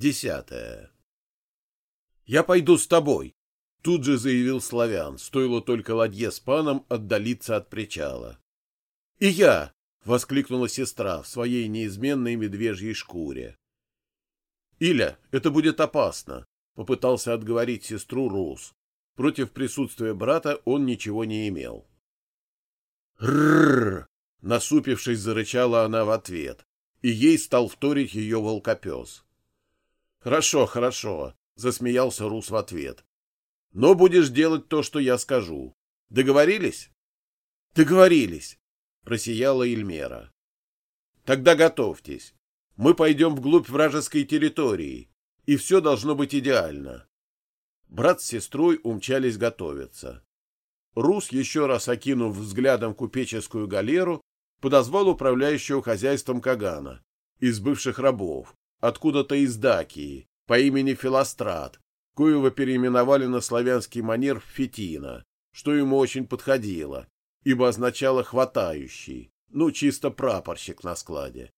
Десятое. «Я пойду с тобой», — тут же заявил славян, стоило только ладье с паном отдалиться от причала. «И я!» — воскликнула сестра в своей неизменной медвежьей шкуре. «Иля, это будет опасно», — попытался отговорить сестру Рус. Против присутствия брата он ничего не имел. «Ррррр!» — насупившись, зарычала она в ответ, и ей стал вторить ее волкопес. «Хорошо, хорошо», — засмеялся Рус в ответ. «Но будешь делать то, что я скажу. Договорились?» «Договорились», — просияла Эльмера. «Тогда готовьтесь. Мы пойдем вглубь вражеской территории, и все должно быть идеально. Брат с сестрой умчались готовиться. Рус, еще раз окинув взглядом купеческую галеру, подозвал управляющего хозяйством Кагана, из бывших рабов, откуда-то из Дакии, по имени Филострат, коего переименовали на славянский манер Фетина, что ему очень подходило, ибо означало «хватающий», ну, чисто прапорщик на складе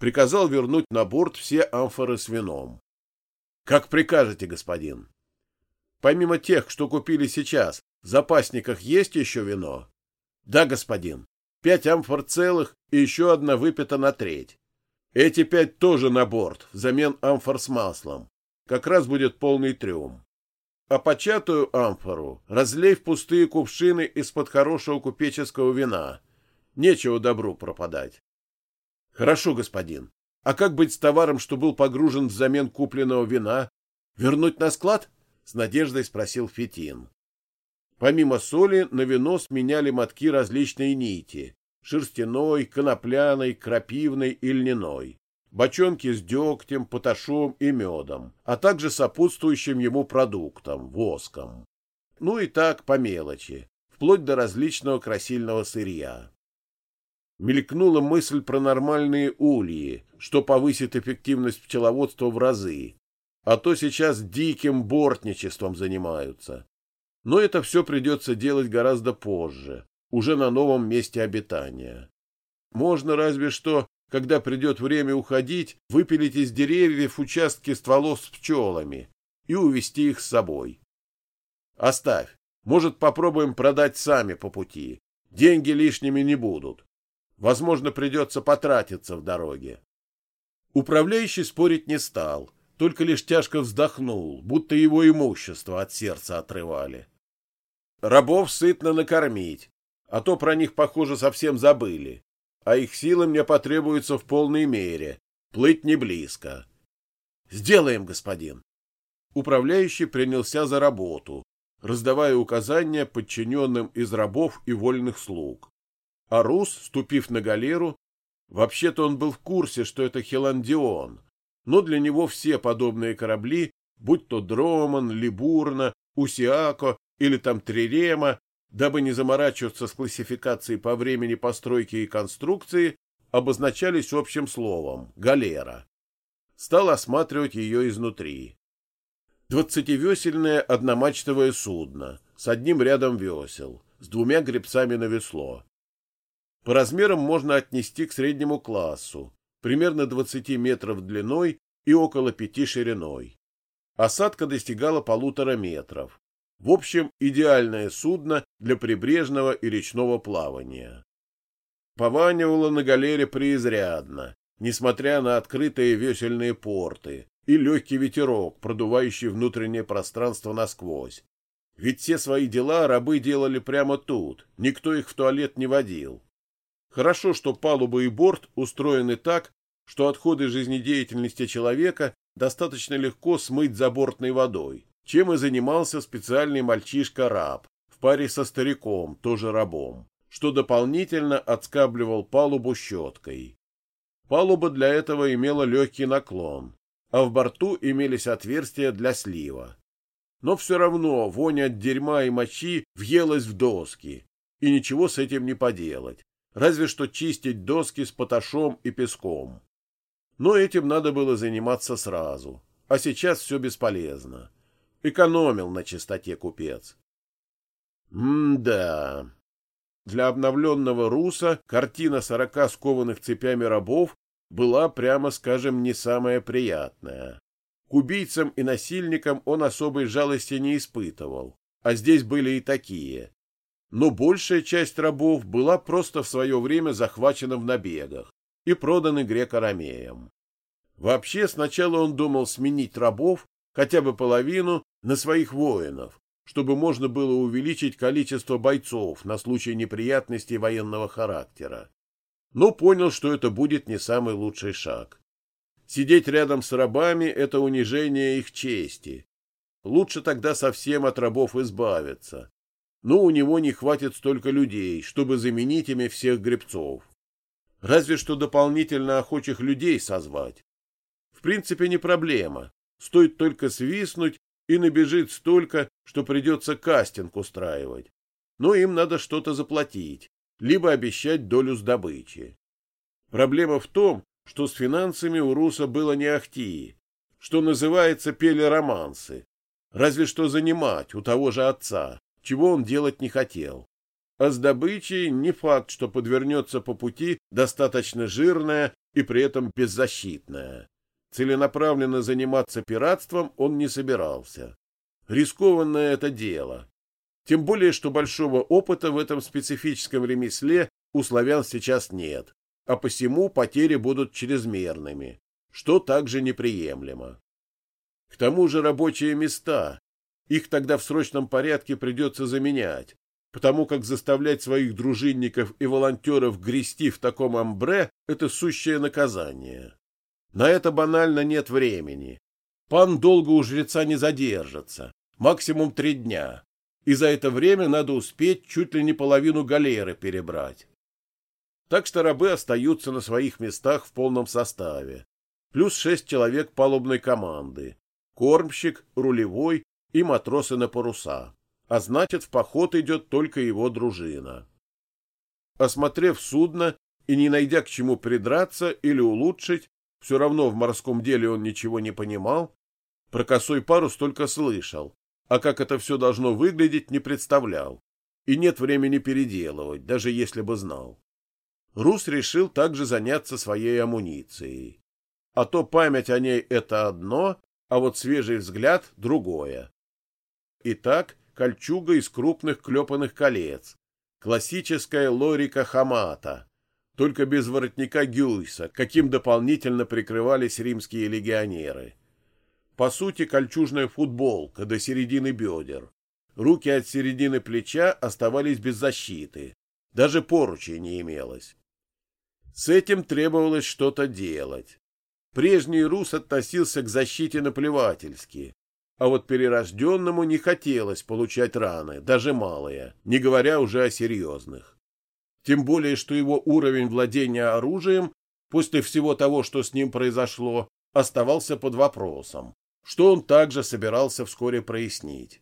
приказал вернуть на борт все амфоры с вином. — Как прикажете, господин. — Помимо тех, что купили сейчас, в запасниках есть еще вино? — Да, господин. Пять амфор целых и еще одна выпита на треть. Эти пять тоже на борт, взамен амфор с маслом. Как раз будет полный трюм. А початую амфору разлей в пустые кувшины из-под хорошего купеческого вина. Нечего добру пропадать. Хорошо, господин. А как быть с товаром, что был погружен взамен купленного вина? Вернуть на склад? С надеждой спросил Фетин. Помимо соли на вино сменяли мотки различной нити: шерстяной, конопляной, крапивной и льняной, бочонки с дегтем, поташом и медом, а также сопутствующим ему продуктом воском. Ну и так по мелочи, вплоть до различного красильного сырья мелькнула мысль про нормальные ульи, что повысит эффективность пчеловодства в разы, а то сейчас диким бортничеством занимаются. Но это все придется делать гораздо позже, уже на новом месте обитания. Можно разве что, когда придет время уходить, выпилить из деревьев участки стволов с пчелами и увести их с собой. Оставь. Может, попробуем продать сами по пути. Деньги лишними не будут. Возможно, придется потратиться в дороге. Управляющий спорить не стал, только лишь тяжко вздохнул, будто его имущество от сердца отрывали. Рабов сытно накормить, а то про них, похоже, совсем забыли, а их силы мне потребуются в полной мере, плыть не близко. Сделаем, господин. Управляющий принялся за работу, раздавая указания подчиненным из рабов и вольных слуг. А Рус, ступив на галеру, вообще-то он был в курсе, что это Хеландион, но для него все подобные корабли, будь то Дроман, Либурна, Усиако или там Трирема, дабы не заморачиваться с классификацией по времени постройки и конструкции, обозначались общим словом — галера. Стал осматривать ее изнутри. Двадцативесельное одномачтовое судно с одним рядом весел, с двумя гребцами на весло. По размерам можно отнести к среднему классу, примерно 20 метров длиной и около 5 шириной. Осадка достигала полутора метров. В общем, идеальное судно для прибрежного и речного плавания. Пованивало на галере преизрядно, несмотря на открытые весельные порты и легкий ветерок, продувающий внутреннее пространство насквозь. Ведь все свои дела рабы делали прямо тут, никто их в туалет не водил. Хорошо, что палуба и борт устроены так, что отходы жизнедеятельности человека достаточно легко смыть забортной водой, чем и занимался специальный мальчишка-раб в паре со стариком, тоже рабом, что дополнительно отскабливал палубу щеткой. Палуба для этого имела легкий наклон, а в борту имелись отверстия для слива. Но все равно вонь от дерьма и мочи въелась в доски, и ничего с этим не поделать разве что чистить доски с поташом и песком. Но этим надо было заниматься сразу, а сейчас все бесполезно. Экономил на чистоте купец. М-да. Для обновленного руса картина сорока скованных цепями рабов была, прямо скажем, не самая приятная. К убийцам и насильникам он особой жалости не испытывал, а здесь были и такие. Но большая часть рабов была просто в свое время захвачена в набегах и проданы греко-ромеям. Вообще, сначала он думал сменить рабов, хотя бы половину, на своих воинов, чтобы можно было увеличить количество бойцов на случай неприятностей военного характера. Но понял, что это будет не самый лучший шаг. Сидеть рядом с рабами — это унижение их чести. Лучше тогда совсем от рабов избавиться. Но у него не хватит столько людей, чтобы заменить ими всех гребцов. Разве что дополнительно охочих людей созвать. В принципе, не проблема. Стоит только свистнуть, и набежит столько, что придется кастинг устраивать. Но им надо что-то заплатить, либо обещать долю с добычи. Проблема в том, что с финансами у Руса было не ахти, что называется пели романсы, разве что занимать у того же отца, чего он делать не хотел. А с добычей не факт, что подвернется по пути достаточно жирная и при этом беззащитная. Целенаправленно заниматься пиратством он не собирался. Рискованное это дело. Тем более, что большого опыта в этом специфическом ремесле у славян сейчас нет а посему потери будут чрезмерными, что также неприемлемо. К тому же рабочие места, их тогда в срочном порядке придется заменять, потому как заставлять своих дружинников и волонтеров грести в таком амбре – это сущее наказание. На это банально нет времени. Пан долго у жреца не задержится, максимум три дня, и за это время надо успеть чуть ли не половину галеры перебрать. Так что рабы остаются на своих местах в полном составе, плюс шесть человек палубной команды, кормщик, рулевой и матросы на паруса, а значит, в поход идет только его дружина. Осмотрев судно и не найдя к чему придраться или улучшить, все равно в морском деле он ничего не понимал, про косой парус только слышал, а как это все должно выглядеть, не представлял, и нет времени переделывать, даже если бы знал. Рус решил также заняться своей амуницией. А то память о ней — это одно, а вот свежий взгляд — другое. Итак, кольчуга из крупных клепанных колец. Классическая лорика хамата, только без воротника гюйса, каким дополнительно прикрывались римские легионеры. По сути, кольчужная футболка до середины бедер. Руки от середины плеча оставались без защиты. Даже поручей не имелось. С этим требовалось что-то делать. Прежний Рус относился к защите наплевательски, а вот перерожденному не хотелось получать раны, даже малые, не говоря уже о серьезных. Тем более, что его уровень владения оружием после всего того, что с ним произошло, оставался под вопросом, что он также собирался вскоре прояснить.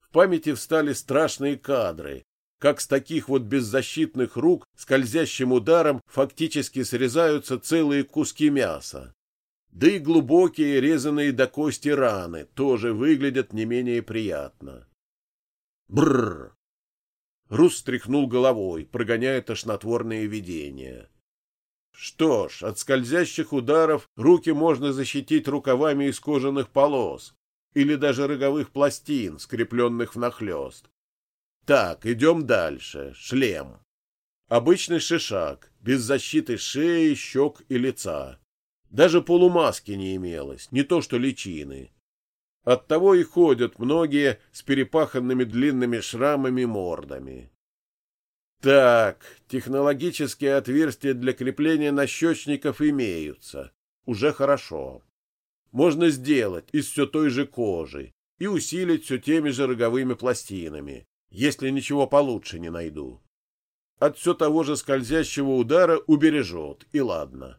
В памяти встали страшные кадры, как с таких вот беззащитных рук скользящим ударом фактически срезаются целые куски мяса. Да и глубокие, резанные до кости раны тоже выглядят не менее приятно. Бррр! Рус стряхнул головой, прогоняя тошнотворные видения. Что ж, от скользящих ударов руки можно защитить рукавами из кожаных полос или даже роговых пластин, скрепленных внахлёст. Так, идем дальше. Шлем. Обычный шишак, без защиты шеи, щек и лица. Даже полумаски не имелось, не то что личины. Оттого и ходят многие с перепаханными длинными шрамами мордами. Так, технологические отверстия для крепления нащечников имеются. Уже хорошо. Можно сделать из все той же кожи и усилить все теми же роговыми пластинами если ничего получше не найду. От все того же скользящего удара убережет, и ладно.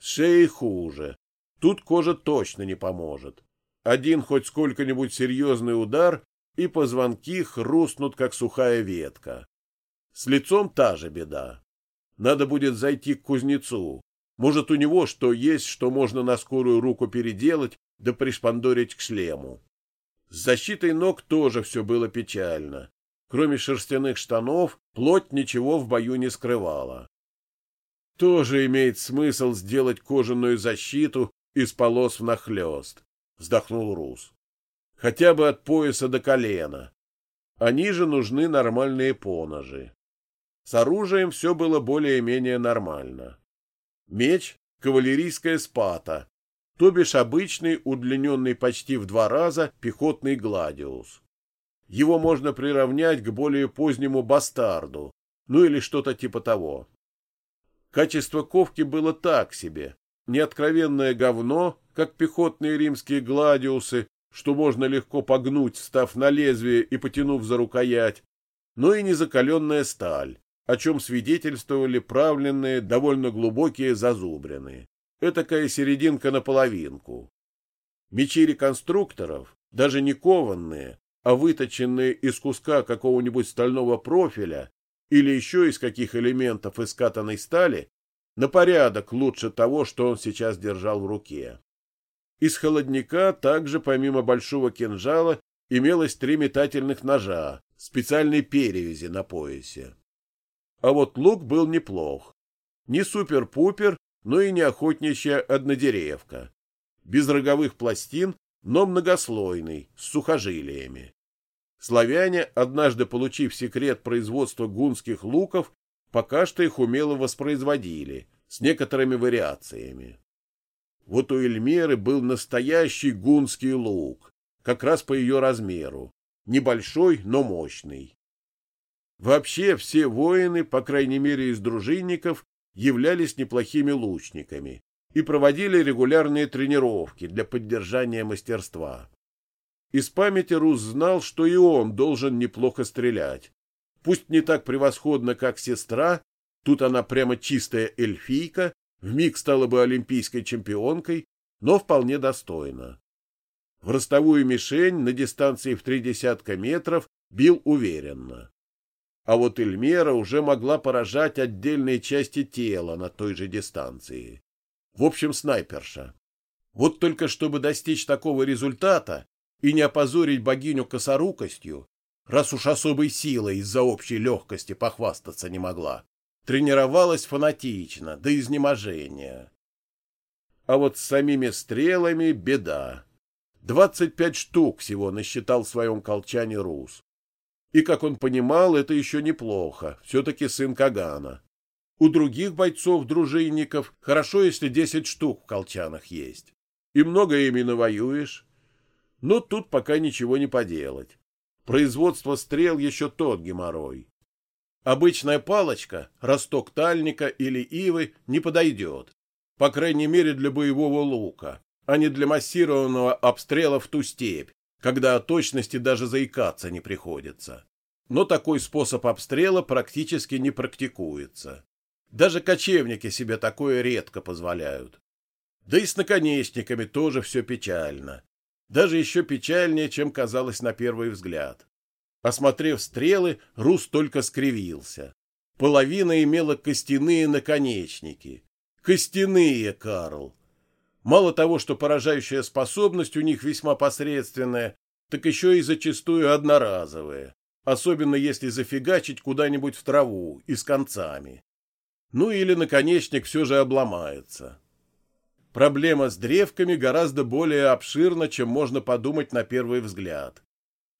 С шеей хуже. Тут кожа точно не поможет. Один хоть сколько-нибудь серьезный удар, и позвонки хрустнут, как сухая ветка. С лицом та же беда. Надо будет зайти к кузнецу. Может, у него что есть, что можно на скорую руку переделать, да пришпандорить к шлему. С защитой ног тоже все было печально. Кроме шерстяных штанов, плоть ничего в бою не скрывала. Тоже имеет смысл сделать кожаную защиту из полос внахлёст, вздохнул Рус. Хотя бы от пояса до колена. Они же нужны нормальные поножи. С оружием все было более-менее нормально. Меч — кавалерийская спата, то бишь обычный, удлиненный почти в два раза, пехотный гладиус. Его можно приравнять к более позднему бастарду, ну или что-то типа того. Качество ковки было так себе, не откровенное говно, как пехотные римские гладиусы, что можно легко погнуть, став на лезвие и потянув за рукоять, но и не закаленная сталь, о чем свидетельствовали правленные, довольно глубокие зазубрины. Этакая серединка на половинку. Мечи реконструкторов, даже не кованные, а выточенные из куска какого-нибудь стального профиля или еще из каких элементов искатанной стали, на порядок лучше того, что он сейчас держал в руке. Из холодника также, помимо большого кинжала, имелось три метательных ножа, специальной перевязи на поясе. А вот лук был неплох. Не супер-пупер, но и не охотничья однодеревка. Без роговых пластин, но многослойный, с сухожилиями. Славяне, однажды получив секрет производства гунских луков, пока что их умело воспроизводили, с некоторыми вариациями. Вот у Эльмеры был настоящий гунский лук, как раз по ее размеру, небольшой, но мощный. Вообще все воины, по крайней мере из дружинников, являлись неплохими лучниками и проводили регулярные тренировки для поддержания мастерства. Из памяти Рус знал, что и он должен неплохо стрелять. Пусть не так превосходно, как сестра, тут она прямо чистая эльфийка, вмиг стала бы олимпийской чемпионкой, но вполне достойно. В ростовую мишень на дистанции в три десятка метров бил уверенно. А вот Эльмера уже могла поражать отдельные части тела на той же дистанции. В общем, снайперша. Вот только чтобы достичь такого результата и не опозорить богиню косорукостью, раз уж особой силой из-за общей легкости похвастаться не могла, тренировалась фанатично, до изнеможения. А вот с самими стрелами беда. Двадцать пять штук всего насчитал в своем колчане Рус. И, как он понимал, это еще неплохо, все-таки сын Кагана. У других бойцов-дружинников хорошо, если десять штук в колчанах есть. И много ими навоюешь. Но тут пока ничего не поделать. Производство стрел еще тот геморрой. Обычная палочка, росток тальника или ивы не подойдет. По крайней мере для боевого лука, а не для массированного обстрела в ту степь, когда о точности даже заикаться не приходится. Но такой способ обстрела практически не практикуется. Даже кочевники себе такое редко позволяют. Да и с наконечниками тоже все печально. Даже еще печальнее, чем казалось на первый взгляд. Осмотрев стрелы, Рус только скривился. Половина имела костяные наконечники. Костяные, Карл! Мало того, что поражающая способность у них весьма посредственная, так еще и зачастую одноразовая, особенно если зафигачить куда-нибудь в траву и с концами. Ну или наконечник все же обломается. Проблема с древками гораздо более обширна, чем можно подумать на первый взгляд.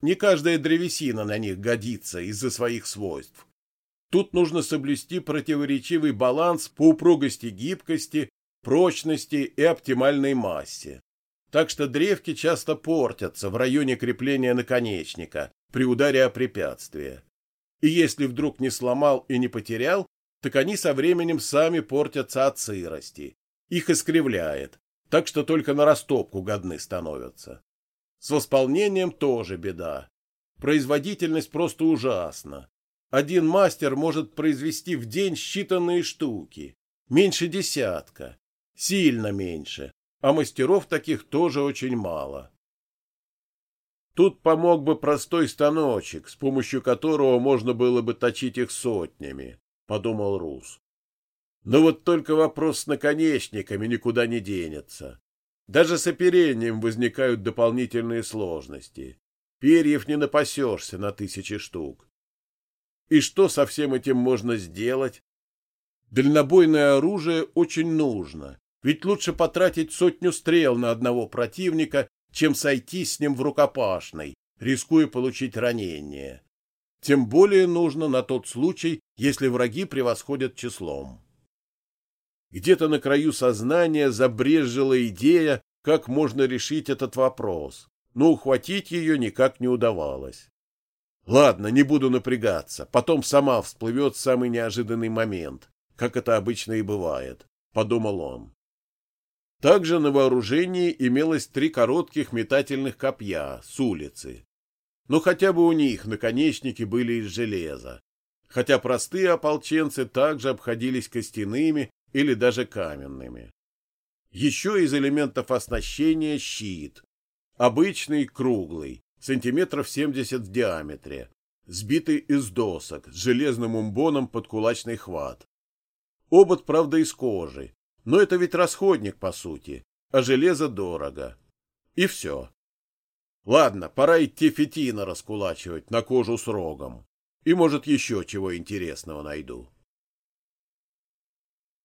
Не каждая древесина на них годится из-за своих свойств. Тут нужно соблюсти противоречивый баланс по упругости гибкости, прочности и оптимальной массе. Так что древки часто портятся в районе крепления наконечника при ударе о препятствие. И если вдруг не сломал и не потерял, так они со временем сами портятся от сырости. Их искривляет, так что только на растопку годны становятся. С восполнением тоже беда. Производительность просто ужасна. Один мастер может произвести в день считанные штуки, меньше десятка. Сильно меньше, а мастеров таких тоже очень мало. Тут помог бы простой станочек, с помощью которого можно было бы точить их сотнями, — подумал Рус. Но вот только вопрос с наконечниками никуда не денется. Даже с оперением возникают дополнительные сложности. Перьев не напасешься на тысячи штук. И что со всем этим можно сделать? Дальнобойное оружие очень нужно, Ведь лучше потратить сотню стрел на одного противника, чем сойти с ним в рукопашной, рискуя получить ранение. Тем более нужно на тот случай, если враги превосходят числом. Где-то на краю сознания забрежжила идея, как можно решить этот вопрос, но ухватить ее никак не удавалось. Ладно, не буду напрягаться, потом сама всплывет самый неожиданный момент, как это обычно и бывает, — подумал он. Также на вооружении имелось три коротких метательных копья с улицы. Но хотя бы у них наконечники были из железа, хотя простые ополченцы также обходились костяными или даже каменными. Еще из элементов оснащения щит. Обычный круглый, сантиметров 70 в диаметре, сбитый из досок с железным умбоном под кулачный хват. Обод, правда, из кожи, но это ведь расходник, по сути, а железо дорого. И все. Ладно, пора идти фетина раскулачивать на кожу с рогом. И, может, еще чего интересного найду.